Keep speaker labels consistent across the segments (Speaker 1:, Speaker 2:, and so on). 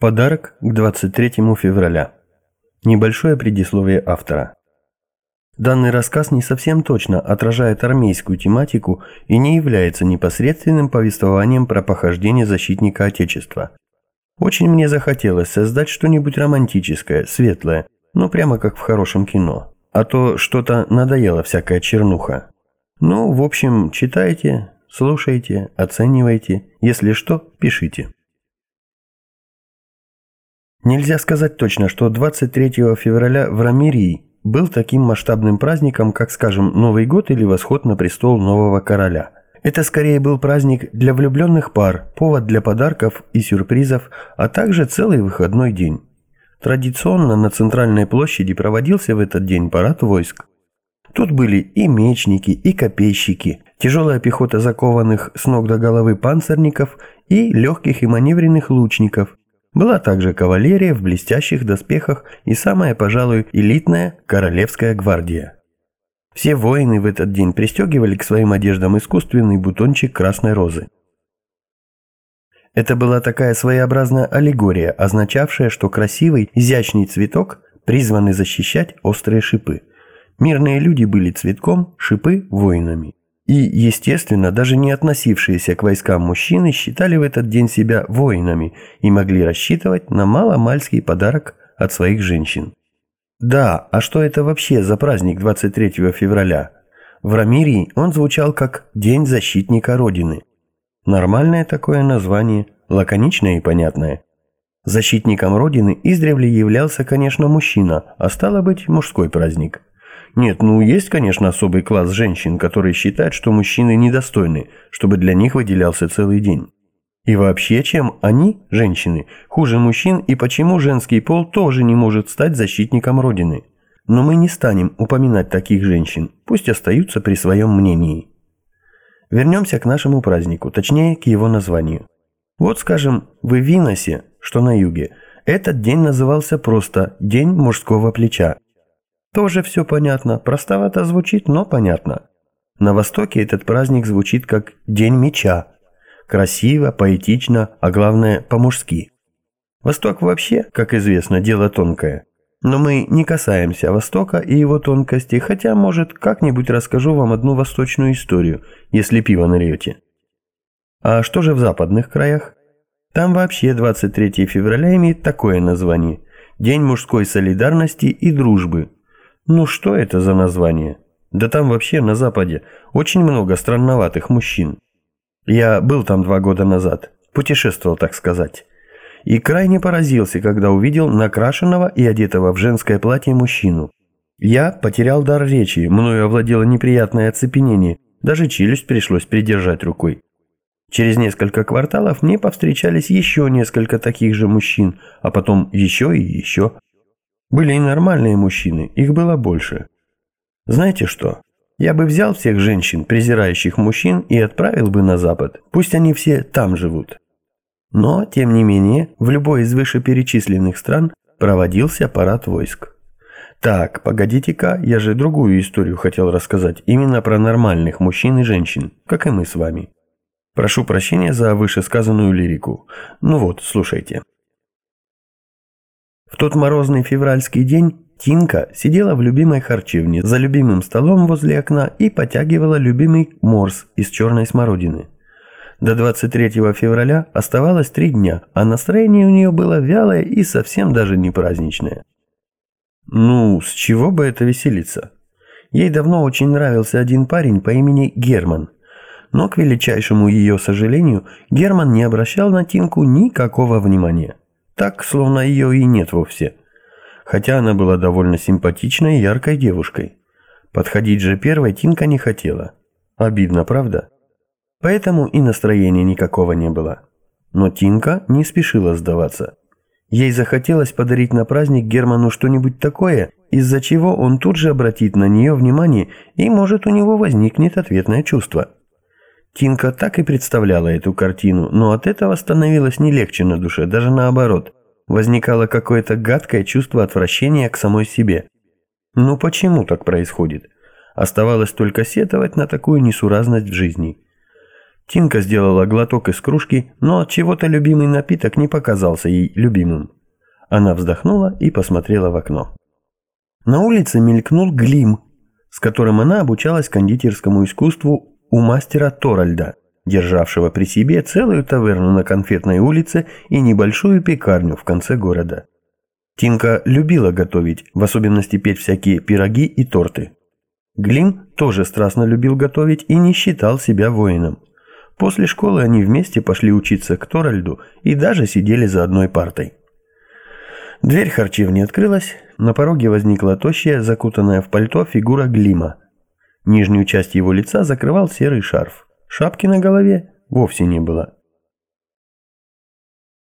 Speaker 1: Подарок к 23 февраля. Небольшое предисловие автора. Данный рассказ не совсем точно отражает армейскую тематику и не является непосредственным повествованием про похождение защитника Отечества. Очень мне захотелось создать что-нибудь романтическое, светлое, ну прямо как в хорошем кино. А то что-то надоело всякая чернуха. Ну, в общем, читайте, слушайте, оценивайте. Если что, пишите. Нельзя сказать точно, что 23 февраля в Рамирии был таким масштабным праздником, как, скажем, Новый год или восход на престол нового короля. Это скорее был праздник для влюбленных пар, повод для подарков и сюрпризов, а также целый выходной день. Традиционно на центральной площади проводился в этот день парад войск. Тут были и мечники, и копейщики, тяжелая пехота закованных с ног до головы панцирников и легких и маневренных лучников, была также кавалерия в блестящих доспехах и самая, пожалуй, элитная королевская гвардия. Все воины в этот день пристегивали к своим одеждам искусственный бутончик красной розы. Это была такая своеобразная аллегория, означавшая, что красивый, изящный цветок призваны защищать острые шипы. Мирные люди были цветком, шипы – воинами. И, естественно, даже не относившиеся к войскам мужчины считали в этот день себя воинами и могли рассчитывать на маломальский подарок от своих женщин. Да, а что это вообще за праздник 23 февраля? В Рамирии он звучал как «День защитника Родины». Нормальное такое название, лаконичное и понятное. Защитником Родины издревле являлся, конечно, мужчина, а стало быть, мужской праздник – нет, ну есть, конечно, особый класс женщин, которые считают, что мужчины недостойны, чтобы для них выделялся целый день. И вообще, чем они, женщины, хуже мужчин и почему женский пол тоже не может стать защитником Родины. Но мы не станем упоминать таких женщин, пусть остаются при своем мнении. Вернемся к нашему празднику, точнее к его названию. Вот скажем, в Виносе, что на юге, этот день назывался просто «День мужского плеча», тоже все понятно, простовато звучит, но понятно. На Востоке этот праздник звучит как День меча. Красиво, поэтично, а главное по-мужски. Восток вообще, как известно, дело тонкое. Но мы не касаемся Востока и его тонкостей, хотя, может, как-нибудь расскажу вам одну восточную историю, если пиво нальете. А что же в западных краях? Там вообще 23 февраля имеет такое название – День мужской солидарности и дружбы – ну что это за название? Да там вообще на Западе очень много странноватых мужчин. Я был там два года назад, путешествовал, так сказать. И крайне поразился, когда увидел накрашенного и одетого в женское платье мужчину. Я потерял дар речи, мною овладело неприятное оцепенение, даже челюсть пришлось придержать рукой. Через несколько кварталов мне повстречались еще несколько таких же мужчин, а потом еще и еще. Были и нормальные мужчины, их было больше. Знаете что? Я бы взял всех женщин, презирающих мужчин, и отправил бы на Запад. Пусть они все там живут. Но, тем не менее, в любой из вышеперечисленных стран проводился парад войск. Так, погодите-ка, я же другую историю хотел рассказать, именно про нормальных мужчин и женщин, как и мы с вами. Прошу прощения за вышесказанную лирику. Ну вот, слушайте. В тот морозный февральский день Тинка сидела в любимой харчевне за любимым столом возле окна и потягивала любимый морс из черной смородины. До 23 февраля оставалось три дня, а настроение у нее было вялое и совсем даже не праздничное. Ну, с чего бы это веселиться? Ей давно очень нравился один парень по имени Герман. Но, к величайшему ее сожалению, Герман не обращал на Тинку никакого внимания. Так, словно ее и нет вовсе. Хотя она была довольно симпатичной и яркой девушкой. Подходить же первой Тинка не хотела. Обидно, правда? Поэтому и настроения никакого не было. Но Тинка не спешила сдаваться. Ей захотелось подарить на праздник Герману что-нибудь такое, из-за чего он тут же обратит на нее внимание и, может, у него возникнет ответное чувство. Тинка так и представляла эту картину, но от этого становилось не легче на душе, даже наоборот. Возникало какое-то гадкое чувство отвращения к самой себе. Ну почему так происходит? Оставалось только сетовать на такую несуразность в жизни. Тинка сделала глоток из кружки, но от чего-то любимый напиток не показался ей любимым. Она вздохнула и посмотрела в окно. На улице мелькнул Глим, с которым она обучалась кондитерскому искусству у мастера Торальда, державшего при себе целую таверну на Конфетной улице и небольшую пекарню в конце города. Тинка любила готовить, в особенности петь всякие пироги и торты. Глим тоже страстно любил готовить и не считал себя воином. После школы они вместе пошли учиться к Торальду и даже сидели за одной партой. Дверь харчевни открылась, на пороге возникла тощая, закутанная в пальто фигура Глима. Нижнюю часть его лица закрывал серый шарф. Шапки на голове вовсе не было.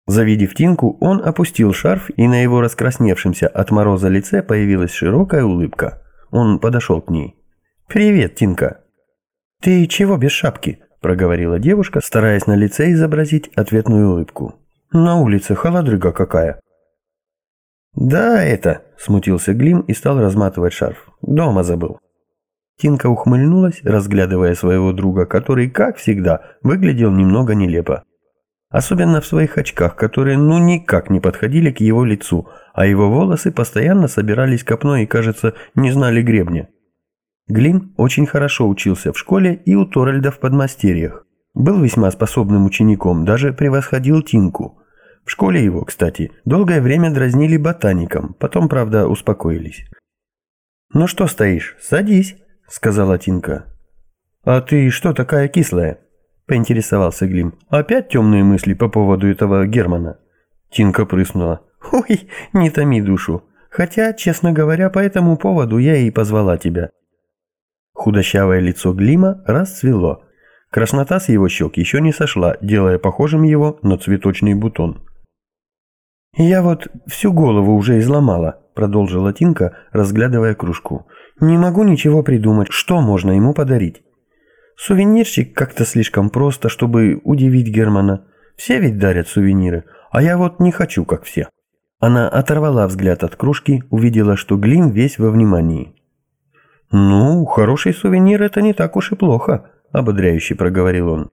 Speaker 1: Завидев Тинку, он опустил шарф, и на его раскрасневшемся от мороза лице появилась широкая улыбка. Он подошел к ней. «Привет, Тинка!» «Ты чего без шапки?» – проговорила девушка, стараясь на лице изобразить ответную улыбку. «На улице холодрыга какая!» «Да, это...» – смутился Глим и стал разматывать шарф. «Дома забыл». Тинка ухмыльнулась, разглядывая своего друга, который, как всегда, выглядел немного нелепо. Особенно в своих очках, которые ну никак не подходили к его лицу, а его волосы постоянно собирались копной и, кажется, не знали гребня. Глим очень хорошо учился в школе и у Торальда в подмастерьях. Был весьма способным учеником, даже превосходил Тинку. В школе его, кстати, долгое время дразнили ботаником, потом, правда, успокоились. «Ну что стоишь? Садись», — сказала Тинка. «А ты что такая кислая?» — поинтересовался Глим. «Опять темные мысли по поводу этого Германа?» Тинка прыснула. «Ой, не томи душу. Хотя, честно говоря, по этому поводу я и позвала тебя. Худощавое лицо Глима расцвело. Краснота с его щек еще не сошла, делая похожим его на цветочный бутон. «Я вот всю голову уже изломала», – продолжила Тинка, разглядывая кружку. «Не могу ничего придумать, что можно ему подарить. Сувенирчик как-то слишком просто, чтобы удивить Германа. Все ведь дарят сувениры, а я вот не хочу, как все». Она оторвала взгляд от кружки, увидела, что Глим весь во внимании. «Ну, хороший сувенир – это не так уж и плохо», – ободряюще проговорил он.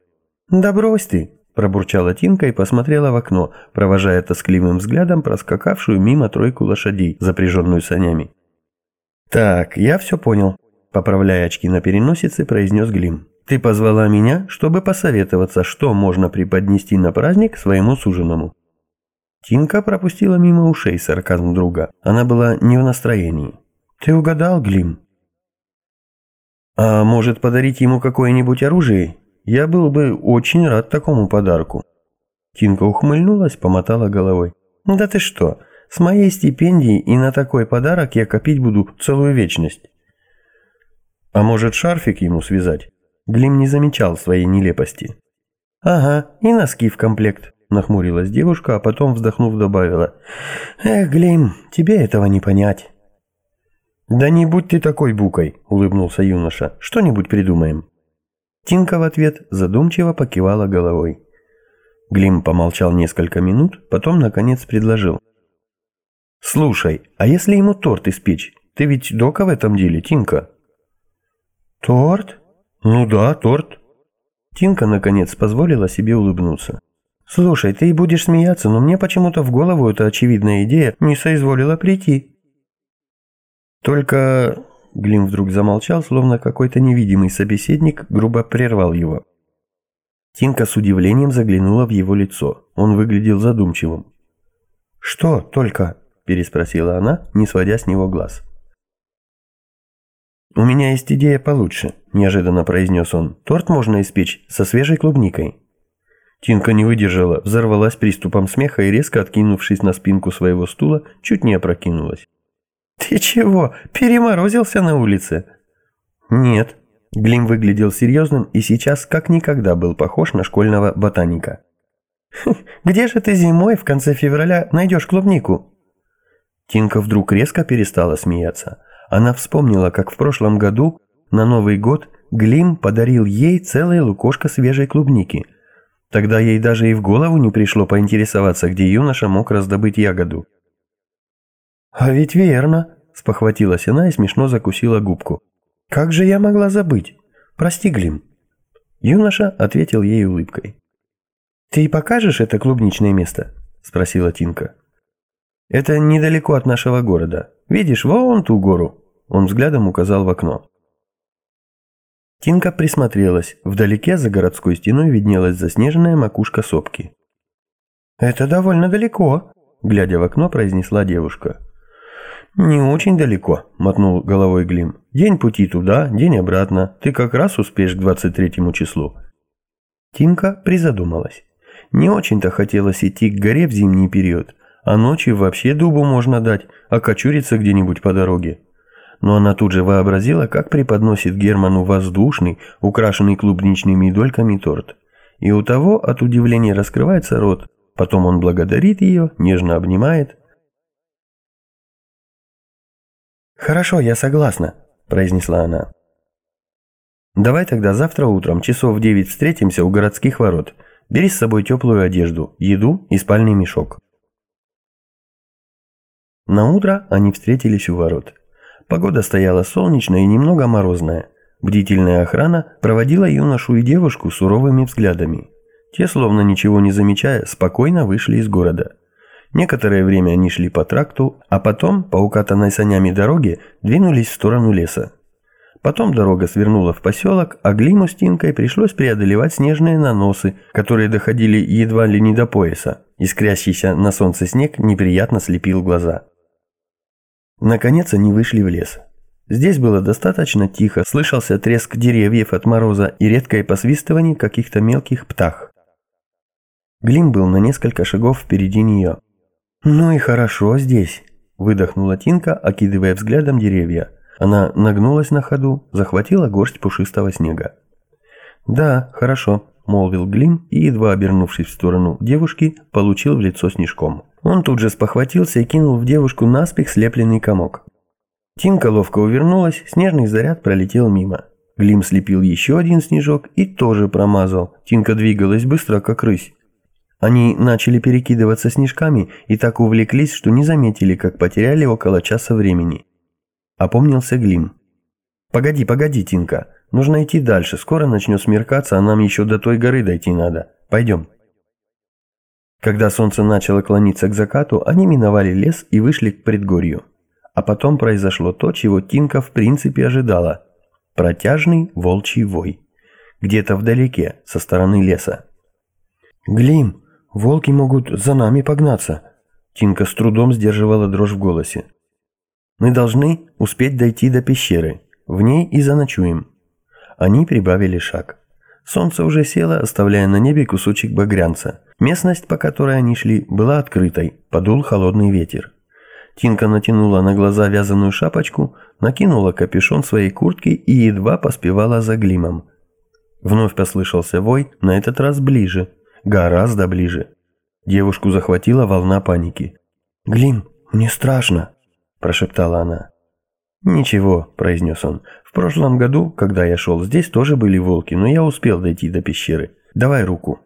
Speaker 1: «Да брось ты», – пробурчала Тинка и посмотрела в окно, провожая тоскливым взглядом проскакавшую мимо тройку лошадей, запряженную санями. «Так, я все понял», – поправляя очки на переносице, произнес Глим. «Ты позвала меня, чтобы посоветоваться, что можно преподнести на праздник своему суженому». Тинка пропустила мимо ушей сарказм друга. Она была не в настроении. «Ты угадал, Глим?» А может подарить ему какое-нибудь оружие? Я был бы очень рад такому подарку. Тинка ухмыльнулась, помотала головой. Да ты что, с моей стипендией и на такой подарок я копить буду целую вечность. А может шарфик ему связать? Глим не замечал своей нелепости. Ага, и носки в комплект. Нахмурилась девушка, а потом, вздохнув, добавила. «Эх, Глим, тебе этого не понять». «Да не будь ты такой букой», – улыбнулся юноша. «Что-нибудь придумаем». Тинка в ответ задумчиво покивала головой. Глим помолчал несколько минут, потом, наконец, предложил. «Слушай, а если ему торт испечь? Ты ведь дока в этом деле, Тинка?» «Торт? Ну да, торт». Тинка, наконец, позволила себе улыбнуться. «Слушай, ты будешь смеяться, но мне почему-то в голову эта очевидная идея не соизволила прийти». Только... Глим вдруг замолчал, словно какой-то невидимый собеседник грубо прервал его. Тинка с удивлением заглянула в его лицо. Он выглядел задумчивым. «Что только?» – переспросила она, не сводя с него глаз. «У меня есть идея получше», – неожиданно произнес он. «Торт можно испечь со свежей клубникой». Тинка не выдержала, взорвалась приступом смеха и, резко откинувшись на спинку своего стула, чуть не опрокинулась. «Ты чего, переморозился на улице?» «Нет». Глим выглядел серьезным и сейчас как никогда был похож на школьного ботаника. «Хм, «Где же ты зимой в конце февраля найдешь клубнику?» Тинка вдруг резко перестала смеяться. Она вспомнила, как в прошлом году на Новый год Глим подарил ей целое лукошко свежей клубники. Тогда ей даже и в голову не пришло поинтересоваться, где юноша мог раздобыть ягоду. «А ведь верно», – спохватилась она и смешно закусила губку. «Как же я могла забыть? Прости, Глим». Юноша ответил ей улыбкой. «Ты покажешь это клубничное место?» – спросила Тинка. «Это недалеко от нашего города. Видишь, вон ту гору?» Он взглядом указал в окно. Тинка присмотрелась. Вдалеке за городской стеной виднелась заснеженная макушка сопки. «Это довольно далеко», – глядя в окно, произнесла девушка. «Не очень далеко», – мотнул головой Глим. «День пути туда, день обратно. Ты как раз успеешь к 23 числу». Тинка призадумалась. Не очень-то хотелось идти к горе в зимний период, а ночью вообще дубу можно дать, окочуриться где-нибудь по дороге. Но она тут же вообразила, как преподносит Герману воздушный, украшенный клубничными дольками торт. И у того от удивления раскрывается рот. Потом он благодарит ее, нежно обнимает. «Хорошо, я согласна», – произнесла она. «Давай тогда завтра утром, часов в девять встретимся у городских ворот. Бери с собой теплую одежду, еду и спальный мешок». На утро они встретились у ворот. Погода стояла солнечная и немного морозная. Бдительная охрана проводила юношу и девушку суровыми взглядами. Те, словно ничего не замечая, спокойно вышли из города. Некоторое время они шли по тракту, а потом, по укатанной санями дороге, двинулись в сторону леса. Потом дорога свернула в поселок, а Глиму с Тинкой пришлось преодолевать снежные наносы, которые доходили едва ли не до пояса. Искрящийся на солнце снег неприятно слепил глаза. Наконец они вышли в лес. Здесь было достаточно тихо, слышался треск деревьев от мороза и редкое посвистывание каких-то мелких птах. Глим был на несколько шагов впереди нее. «Ну и хорошо здесь», – выдохнула Тинка, окидывая взглядом деревья. Она нагнулась на ходу, захватила горсть пушистого снега. «Да, хорошо», – молвил Глим и, едва обернувшись в сторону девушки, получил в лицо снежком. Он тут же спохватился и кинул в девушку наспех слепленный комок. Тинка ловко увернулась, снежный заряд пролетел мимо. Глим слепил еще один снежок и тоже промазал. Тинка двигалась быстро, как рысь. Они начали перекидываться снежками и так увлеклись, что не заметили, как потеряли около часа времени. Опомнился Глим. «Погоди, погоди, Тинка. Нужно идти дальше. Скоро начнет смеркаться, а нам еще до той горы дойти надо. Пойдем». Когда солнце начало клониться к закату, они миновали лес и вышли к предгорью. А потом произошло то, чего Тинка в принципе ожидала. Протяжный волчий вой. Где-то вдалеке, со стороны леса. «Глим, волки могут за нами погнаться!» Тинка с трудом сдерживала дрожь в голосе. «Мы должны успеть дойти до пещеры. В ней и заночуем». Они прибавили шаг. Солнце уже село, оставляя на небе кусочек багрянца. Местность, по которой они шли, была открытой, подул холодный ветер. Тинка натянула на глаза вязаную шапочку, накинула капюшон своей куртки и едва поспевала за Глимом. Вновь послышался вой, на этот раз ближе, гораздо ближе. Девушку захватила волна паники. «Глим, мне страшно», – прошептала она. «Ничего», – произнес он. «В прошлом году, когда я шел здесь, тоже были волки, но я успел дойти до пещеры. Давай руку».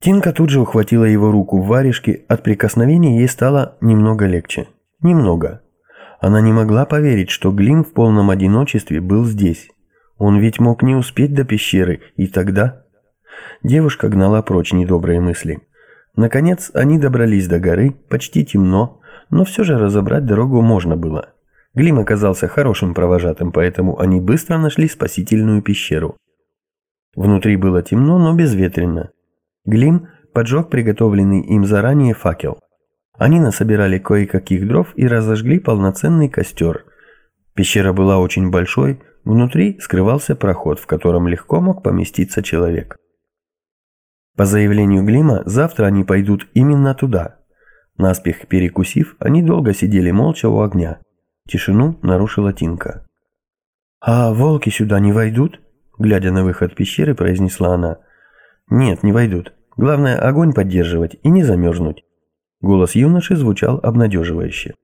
Speaker 1: Тинка тут же ухватила его руку в варежке, от прикосновения ей стало немного легче. Немного. Она не могла поверить, что Глим в полном одиночестве был здесь. Он ведь мог не успеть до пещеры, и тогда... Девушка гнала прочь недобрые мысли. Наконец, они добрались до горы, почти темно, но все же разобрать дорогу можно было. Глим оказался хорошим провожатым, поэтому они быстро нашли спасительную пещеру. Внутри было темно, но безветренно. Глим поджег приготовленный им заранее факел. Они насобирали кое-каких дров и разожгли полноценный костер. Пещера была очень большой, внутри скрывался проход, в котором легко мог поместиться человек. По заявлению Глима, завтра они пойдут именно туда. Наспех перекусив, они долго сидели молча у огня. Тишину нарушила Тинка. «А волки сюда не войдут?» Глядя на выход пещеры, произнесла она. «Нет, не войдут. Главное огонь поддерживать и не замерзнуть». Голос юноши звучал обнадеживающе.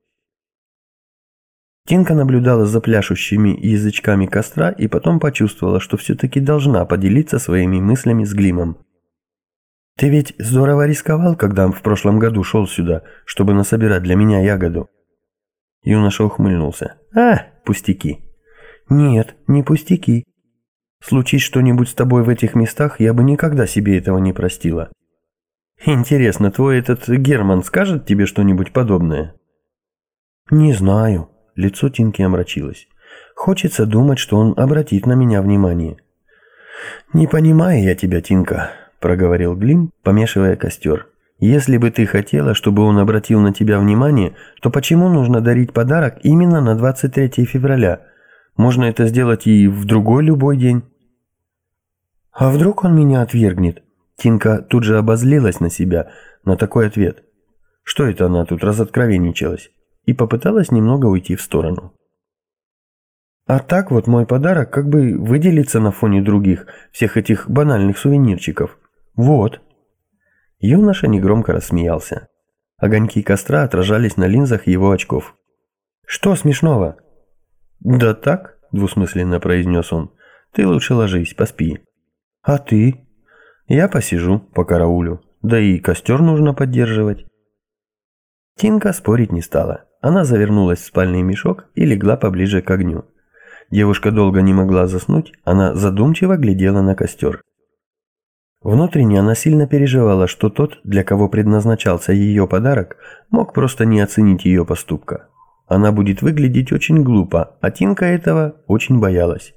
Speaker 1: Тинка наблюдала за пляшущими язычками костра и потом почувствовала, что все-таки должна поделиться своими мыслями с Глимом. «Ты ведь здорово рисковал, когда в прошлом году шел сюда, чтобы насобирать для меня ягоду?» Юноша ухмыльнулся. «А, пустяки». «Нет, не пустяки». Случись что-нибудь с тобой в этих местах, я бы никогда себе этого не простила. Интересно, твой этот Герман скажет тебе что-нибудь подобное? Не знаю. Лицо Тинки омрачилось. Хочется думать, что он обратит на меня внимание. Не понимаю я тебя, Тинка, проговорил Глим, помешивая костер. Если бы ты хотела, чтобы он обратил на тебя внимание, то почему нужно дарить подарок именно на 23 февраля? Можно это сделать и в другой любой день. А вдруг он меня отвергнет? Тинка тут же обозлилась на себя, на такой ответ. Что это она тут разоткровенничалась? И попыталась немного уйти в сторону. А так вот мой подарок как бы выделится на фоне других, всех этих банальных сувенирчиков. Вот. Юноша негромко рассмеялся. Огоньки костра отражались на линзах его очков. «Что смешного?» «Да так», – двусмысленно произнес он. «Ты лучше ложись, поспи». «А ты?» «Я посижу, по караулю. Да и костер нужно поддерживать». Тинка спорить не стала. Она завернулась в спальный мешок и легла поближе к огню. Девушка долго не могла заснуть, она задумчиво глядела на костер. Внутренне она сильно переживала, что тот, для кого предназначался ее подарок, мог просто не оценить ее поступка. Она будет выглядеть очень глупо, а Тинка этого очень боялась.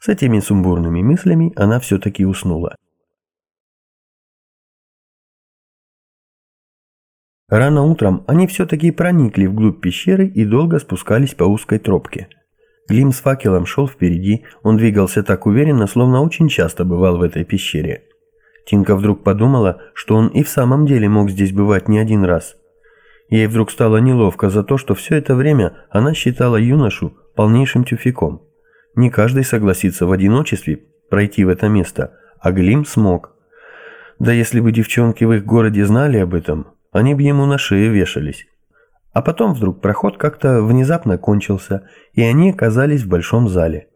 Speaker 1: С этими сумбурными мыслями она все-таки уснула. Рано утром они все-таки проникли вглубь пещеры и долго спускались по узкой тропке. Глим с факелом шел впереди, он двигался так уверенно, словно очень часто бывал в этой пещере. Тинка вдруг подумала, что он и в самом деле мог здесь бывать не один раз. Ей вдруг стало неловко за то, что все это время она считала юношу полнейшим тюфяком. Не каждый согласится в одиночестве пройти в это место, а Глим смог. Да если бы девчонки в их городе знали об этом, они бы ему на шею вешались. А потом вдруг проход как-то внезапно кончился, и они оказались в большом зале.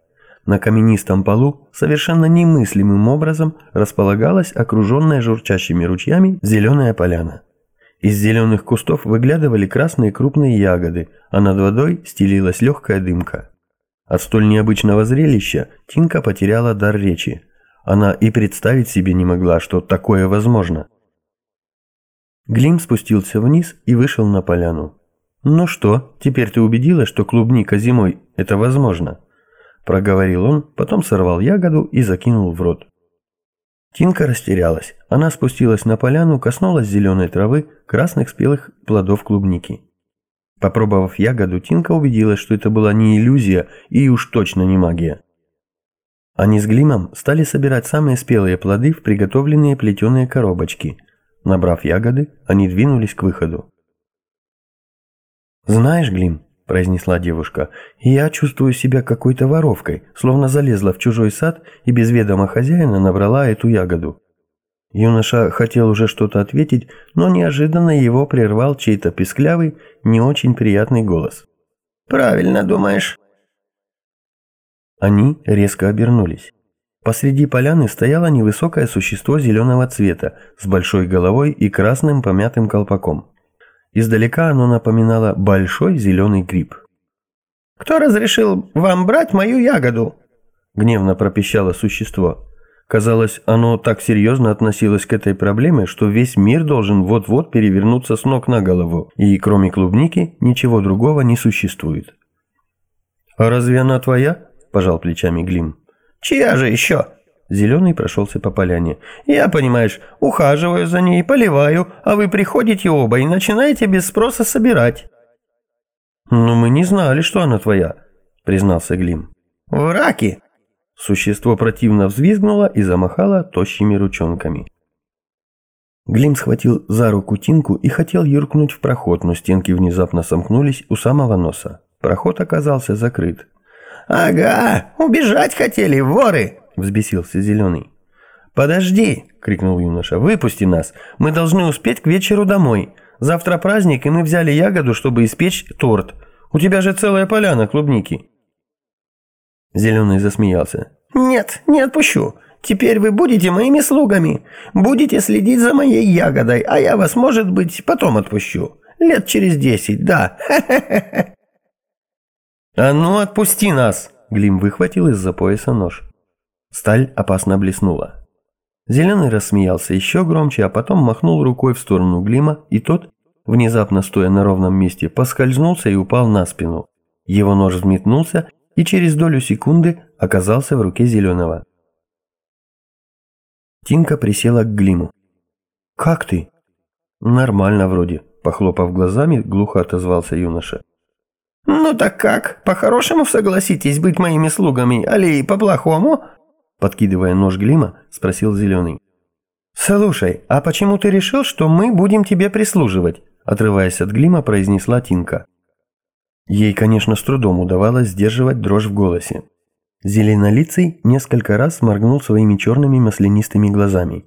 Speaker 1: На каменистом полу совершенно немыслимым образом располагалась окруженная журчащими ручьями зеленая поляна. Из зеленых кустов выглядывали красные крупные ягоды, а над водой стелилась легкая дымка. От столь необычного зрелища Тинка потеряла дар речи. Она и представить себе не могла, что такое возможно. Глим спустился вниз и вышел на поляну. «Ну что, теперь ты убедилась, что клубника зимой – это возможно?» Проговорил он, потом сорвал ягоду и закинул в рот. Тинка растерялась. Она спустилась на поляну, коснулась зеленой травы, красных спелых плодов клубники. Попробовав ягоду, Тинка убедилась, что это была не иллюзия и уж точно не магия. Они с Глимом стали собирать самые спелые плоды в приготовленные плетеные коробочки. Набрав ягоды, они двинулись к выходу. «Знаешь, Глим, – произнесла девушка. «Я чувствую себя какой-то воровкой, словно залезла в чужой сад и без ведома хозяина набрала эту ягоду». Юноша хотел уже что-то ответить, но неожиданно его прервал чей-то писклявый, не очень приятный голос.
Speaker 2: «Правильно думаешь».
Speaker 1: Они резко обернулись. Посреди поляны стояло невысокое существо зеленого цвета с большой головой и красным помятым колпаком. Издалека оно напоминало большой зеленый гриб.
Speaker 2: «Кто разрешил вам брать мою ягоду?»
Speaker 1: Гневно пропищало существо. Казалось, оно так серьезно относилось к этой проблеме, что весь мир должен вот-вот перевернуться с ног на голову, и кроме клубники ничего другого не существует. «А разве она твоя?» – пожал плечами Глим.
Speaker 2: «Чья же еще?»
Speaker 1: Зеленый прошелся по поляне.
Speaker 2: «Я, понимаешь, ухаживаю за ней, поливаю, а вы приходите оба и начинаете без спроса собирать».
Speaker 1: «Но мы не знали, что она твоя», — признался Глим.
Speaker 2: «Враки!»
Speaker 1: Существо противно взвизгнуло и замахало тощими ручонками. Глим схватил за руку Тинку и хотел юркнуть в проход, но стенки внезапно сомкнулись у самого носа. Проход оказался закрыт.
Speaker 2: «Ага, убежать хотели, воры!»
Speaker 1: – взбесился Зеленый.
Speaker 2: «Подожди!» – крикнул юноша. «Выпусти нас! Мы должны успеть к вечеру домой. Завтра праздник, и мы взяли ягоду, чтобы испечь торт. У тебя же целая поляна клубники».
Speaker 1: Зеленый засмеялся.
Speaker 2: «Нет, не отпущу. Теперь вы будете моими слугами. Будете следить за моей ягодой, а я вас, может быть, потом отпущу. Лет через десять, да.
Speaker 1: «А ну, отпусти нас!» Глим выхватил из-за пояса нож. Сталь опасно блеснула. Зеленый рассмеялся еще громче, а потом махнул рукой в сторону Глима, и тот, внезапно стоя на ровном месте, поскользнулся и упал на спину. Его нож взметнулся и через долю секунды оказался в руке Зеленого. Тинка присела к Глиму. «Как ты?» «Нормально вроде», – похлопав глазами, глухо отозвался юноша.
Speaker 2: «Ну так как? По-хорошему согласитесь быть моими слугами, али по-плохому?»
Speaker 1: Подкидывая нож Глима, спросил Зеленый.
Speaker 2: «Слушай, а почему ты решил, что мы будем тебе прислуживать?» Отрываясь от Глима, произнесла Тинка.
Speaker 1: Ей, конечно, с трудом удавалось сдерживать дрожь в голосе. Зеленолицый несколько раз моргнул своими черными маслянистыми глазами.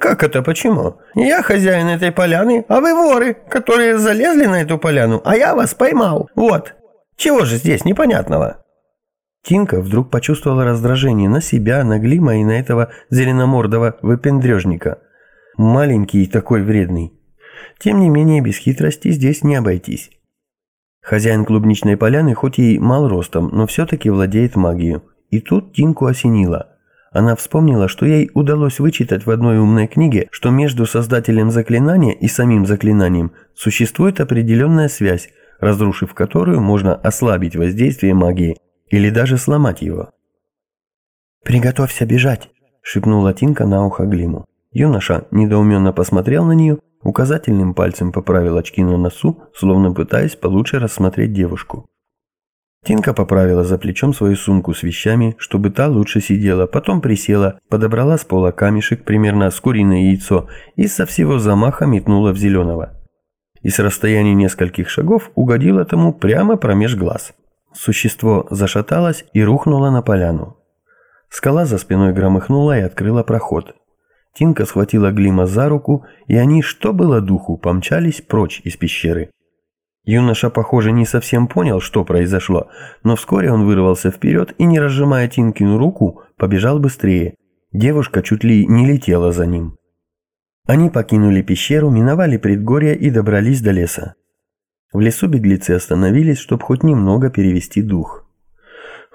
Speaker 2: «Как это почему? Я хозяин этой поляны, а вы воры, которые залезли на эту поляну, а я вас поймал. Вот. Чего же здесь непонятного?»
Speaker 1: Тинка вдруг почувствовала раздражение на себя, на Глима и на этого зеленомордого выпендрежника. Маленький и такой вредный. Тем не менее, без хитрости здесь не обойтись. Хозяин клубничной поляны хоть и мал ростом, но все-таки владеет магией. И тут Тинку осенило. Она вспомнила, что ей удалось вычитать в одной умной книге, что между создателем заклинания и самим заклинанием существует определенная связь, разрушив которую можно ослабить воздействие магии или даже сломать его.
Speaker 2: «Приготовься бежать», – шепнула Тинка на ухо Глиму.
Speaker 1: Юноша недоуменно посмотрел на нее Указательным пальцем поправил очки на носу, словно пытаясь получше рассмотреть девушку. Тинка поправила за плечом свою сумку с вещами, чтобы та лучше сидела, потом присела, подобрала с пола камешек примерно с куриное яйцо и со всего замаха метнула в зеленого. И с расстояния нескольких шагов угодила тому прямо промеж глаз. Существо зашаталось и рухнуло на поляну. Скала за спиной громыхнула и открыла проход. Тинка схватила Глима за руку, и они, что было духу, помчались прочь из пещеры. Юноша, похоже, не совсем понял, что произошло, но вскоре он вырвался вперед и, не разжимая Тинкину руку, побежал быстрее. Девушка чуть ли не летела за ним. Они покинули пещеру, миновали предгорье и добрались до леса. В лесу беглецы остановились, чтобы хоть немного перевести дух.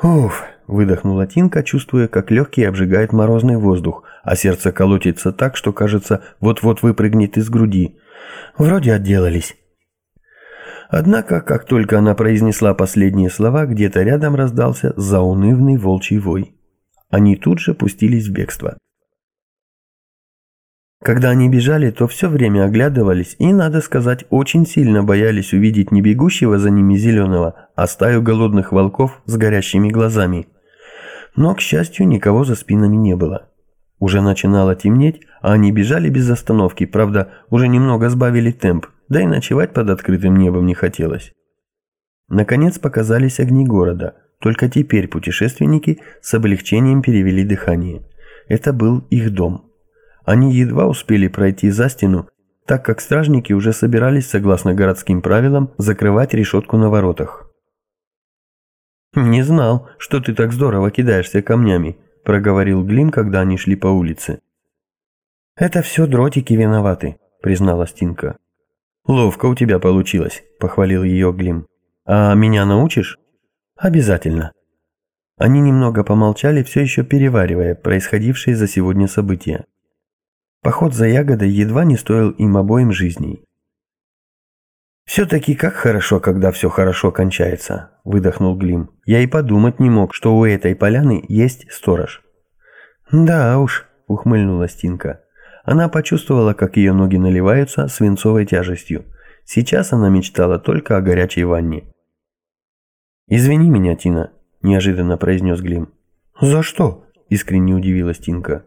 Speaker 1: «Уф!» – выдохнула Тинка, чувствуя, как легкий обжигает морозный воздух, а сердце колотится так, что, кажется, вот-вот выпрыгнет из груди. «Вроде отделались». Однако, как только она произнесла последние слова, где-то рядом раздался заунывный волчий вой. Они тут же пустились в бегство. Когда они бежали, то все время оглядывались и, надо сказать, очень сильно боялись увидеть не бегущего за ними зеленого, а стаю голодных волков с горящими глазами. Но, к счастью, никого за спинами не было. Уже начинало темнеть, а они бежали без остановки, правда, уже немного сбавили темп, да и ночевать под открытым небом не хотелось. Наконец показались огни города, только теперь путешественники с облегчением перевели дыхание. Это был их дом. Они едва успели пройти за стену, так как стражники уже собирались, согласно городским правилам, закрывать решетку на воротах. «Не знал, что ты так здорово кидаешься камнями», – проговорил Глим, когда они шли по улице. «Это все дротики виноваты», – признала Стинка. «Ловко у тебя получилось», – похвалил ее Глим. «А меня научишь?» «Обязательно». Они немного помолчали, все еще переваривая происходившие за сегодня события. Поход за ягодой едва не стоил им обоим жизней. «Все-таки как хорошо, когда все хорошо кончается», – выдохнул Глим. «Я и подумать не мог, что у этой поляны есть сторож». «Да уж», – ухмыльнула Стинка. Она почувствовала, как ее ноги наливаются свинцовой тяжестью. Сейчас она мечтала только о горячей ванне. «Извини меня, Тина», – неожиданно произнес Глим. «За что?» – искренне удивилась Тинка.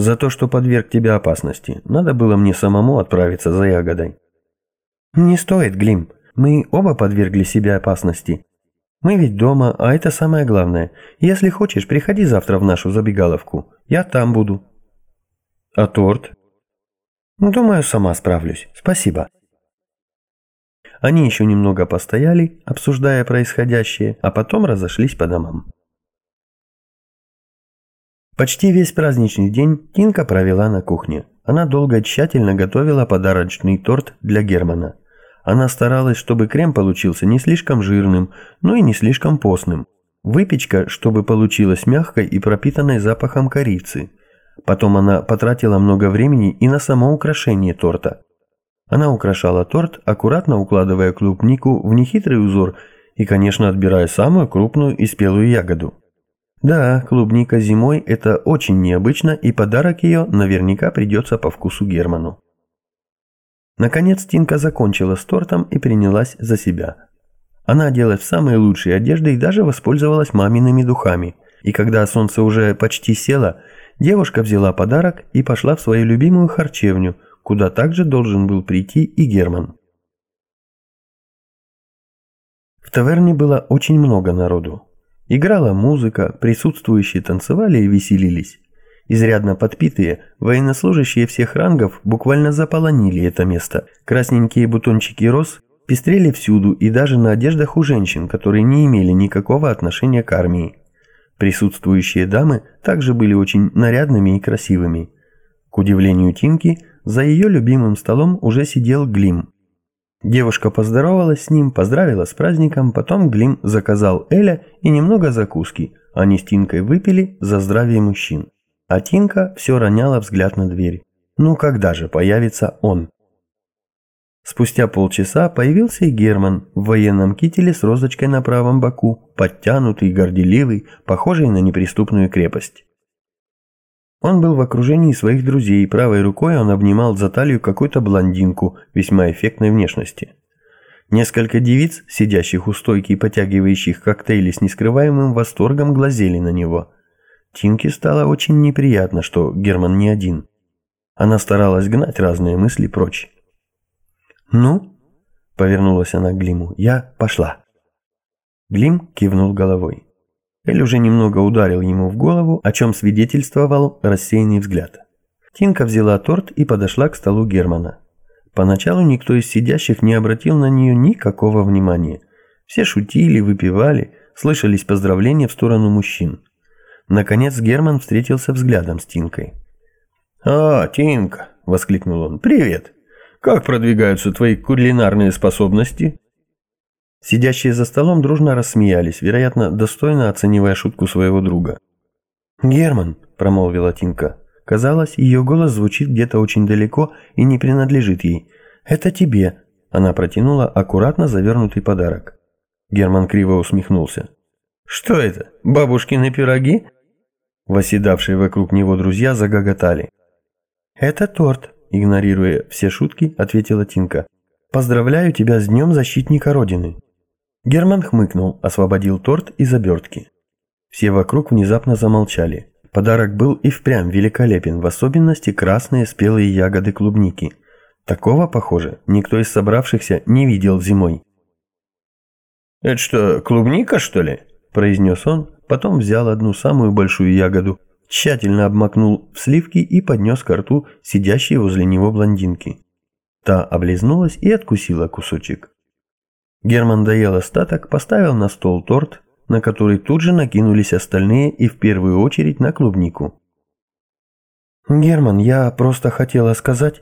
Speaker 1: За то, что подверг тебя опасности. Надо было мне самому отправиться за ягодой. Не стоит, Глим. Мы оба подвергли себя опасности. Мы ведь дома, а это самое главное. Если хочешь, приходи завтра в нашу забегаловку. Я там буду. А торт? Думаю, сама справлюсь. Спасибо. Они еще немного постояли, обсуждая происходящее, а потом разошлись по домам. Почти весь праздничный день Тинка провела на кухне. Она долго и тщательно готовила подарочный торт для Германа. Она старалась, чтобы крем получился не слишком жирным, но и не слишком постным. Выпечка, чтобы получилась мягкой и пропитанной запахом корицы. Потом она потратила много времени и на само украшение торта. Она украшала торт, аккуратно укладывая клубнику в нехитрый узор и, конечно, отбирая самую крупную и спелую ягоду. Да, клубника зимой – это очень необычно, и подарок ее наверняка придется по вкусу Герману. Наконец Тинка закончила с тортом и принялась за себя. Она оделась в самые лучшие одежды и даже воспользовалась мамиными духами. И когда солнце уже почти село, девушка взяла подарок и пошла в свою любимую харчевню, куда также должен был прийти и Герман. В таверне было очень много народу. Играла музыка, присутствующие танцевали и веселились. Изрядно подпитые, военнослужащие всех рангов буквально заполонили это место. Красненькие бутончики роз пестрели всюду и даже на одеждах у женщин, которые не имели никакого отношения к армии. Присутствующие дамы также были очень нарядными и красивыми. К удивлению Тинки, за ее любимым столом уже сидел Глим. Девушка поздоровалась с ним, поздравила с праздником, потом Глим заказал Эля и немного закуски. Они с Тинкой выпили за здравие мужчин. А Тинка все роняла взгляд на дверь. Ну когда же появится он? Спустя полчаса появился и Герман в военном кителе с розочкой на правом боку, подтянутый, горделивый, похожий на неприступную крепость. Он был в окружении своих друзей, правой рукой он обнимал за талию какую-то блондинку весьма эффектной внешности. Несколько девиц, сидящих у стойки и потягивающих коктейли с нескрываемым восторгом, глазели на него – Тинке стало очень неприятно, что Герман не один. Она старалась гнать разные мысли прочь. «Ну?» – повернулась она к Глиму. «Я пошла». Глим кивнул головой. Эль уже немного ударил ему в голову, о чем свидетельствовал рассеянный взгляд. Тинка взяла торт и подошла к столу Германа. Поначалу никто из сидящих не обратил на нее никакого внимания. Все шутили, выпивали, слышались поздравления в сторону мужчин. Наконец Герман встретился взглядом с Тинкой. «А, Тинка!» – воскликнул он. «Привет! Как продвигаются твои кулинарные способности?» Сидящие за столом дружно рассмеялись, вероятно, достойно оценивая шутку своего друга. «Герман!» – промолвила Тинка. Казалось, ее голос звучит где-то очень далеко и не принадлежит ей. «Это тебе!» – она протянула аккуратно завернутый подарок. Герман криво усмехнулся. «Что это? Бабушкины пироги?» Восседавшие вокруг него друзья загоготали. «Это торт», – игнорируя все шутки, ответила Тинка. «Поздравляю тебя с Днем Защитника Родины». Герман хмыкнул, освободил торт из обертки. Все вокруг внезапно замолчали. Подарок был и впрямь великолепен, в особенности красные спелые ягоды клубники. Такого, похоже, никто из собравшихся не видел зимой. «Это что, клубника, что ли?» – произнес он, Потом взял одну самую большую ягоду, тщательно обмакнул в сливки и поднес ко рту сидящей возле него блондинки. Та облизнулась и откусила кусочек. Герман доел остаток, поставил на стол торт, на который тут же накинулись остальные и в первую очередь на клубнику. «Герман, я просто хотела сказать...»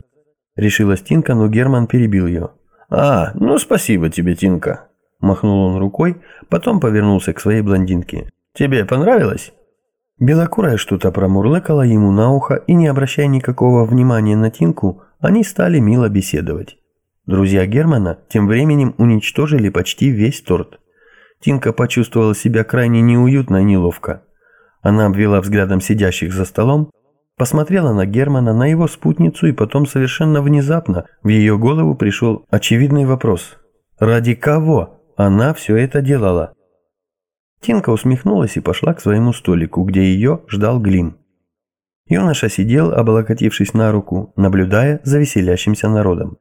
Speaker 1: Решилась Тинка, но Герман перебил ее. «А, ну спасибо тебе, Тинка!» Махнул он рукой, потом повернулся к своей блондинке. Тебе понравилось?» Белокурая что-то промурлыкала ему на ухо, и не обращая никакого внимания на Тинку, они стали мило беседовать. Друзья Германа тем временем уничтожили почти весь торт. Тинка почувствовала себя крайне неуютно и неловко. Она обвела взглядом сидящих за столом, посмотрела на Германа, на его спутницу, и потом совершенно внезапно в ее голову пришел очевидный вопрос. Ради кого она все это делала? Тинка усмехнулась и пошла к своему столику, где ее ждал Глим. Юноша сидел, облокотившись на руку, наблюдая за веселящимся народом.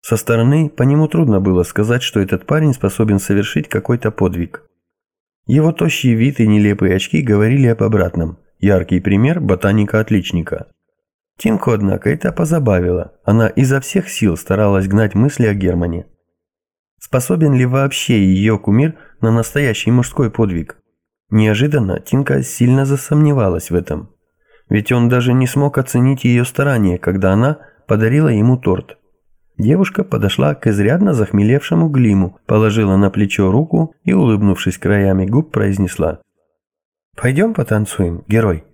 Speaker 1: Со стороны по нему трудно было сказать, что этот парень способен совершить какой-то подвиг. Его тощий вид и нелепые очки говорили об обратном. Яркий пример ботаника-отличника. Тинку, однако, это позабавило. Она изо всех сил старалась гнать мысли о Германе. Способен ли вообще ее кумир на настоящий мужской подвиг? Неожиданно Тинка сильно засомневалась в этом. Ведь он даже не смог оценить ее старания, когда она подарила ему торт. Девушка подошла к изрядно захмелевшему Глиму, положила на плечо руку и, улыбнувшись краями губ, произнесла. «Пойдем потанцуем, герой».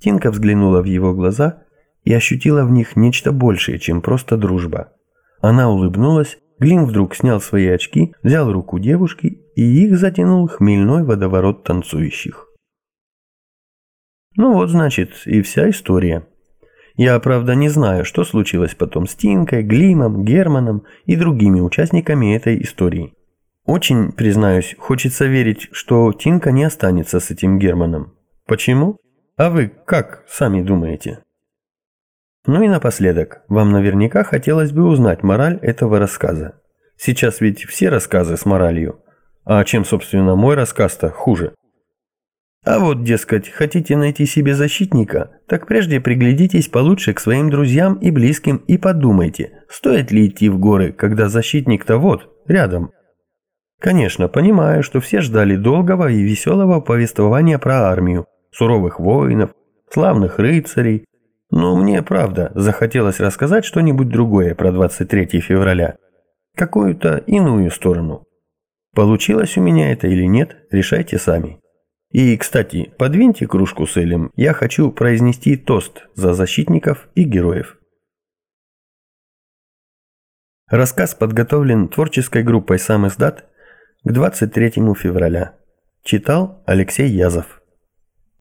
Speaker 1: Тинка взглянула в его глаза и ощутила в них нечто большее, чем просто дружба. Она улыбнулась, Глим вдруг снял свои очки, взял руку девушки и их затянул хмельной водоворот танцующих. Ну вот, значит, и вся история. Я, правда, не знаю, что случилось потом с Тинкой, Глимом, Германом и другими участниками этой истории. Очень, признаюсь, хочется верить, что Тинка не останется с этим Германом. Почему? А вы как сами думаете? Ну и напоследок, вам наверняка хотелось бы узнать мораль этого рассказа. Сейчас ведь все рассказы с моралью. А чем, собственно, мой рассказ-то хуже? А вот, дескать, хотите найти себе защитника, так прежде приглядитесь получше к своим друзьям и близким и подумайте, стоит ли идти в горы, когда защитник-то вот, рядом. Конечно, понимаю, что все ждали долгого и веселого повествования про армию, суровых воинов, славных рыцарей, но мне, правда, захотелось рассказать что-нибудь другое про 23 февраля, какую-то иную сторону. Получилось у меня это или нет, решайте сами. И, кстати, подвиньте кружку с Элем, я хочу произнести тост за защитников и героев. Рассказ подготовлен творческой группой «Сам издат» к 23 февраля. Читал Алексей Язов.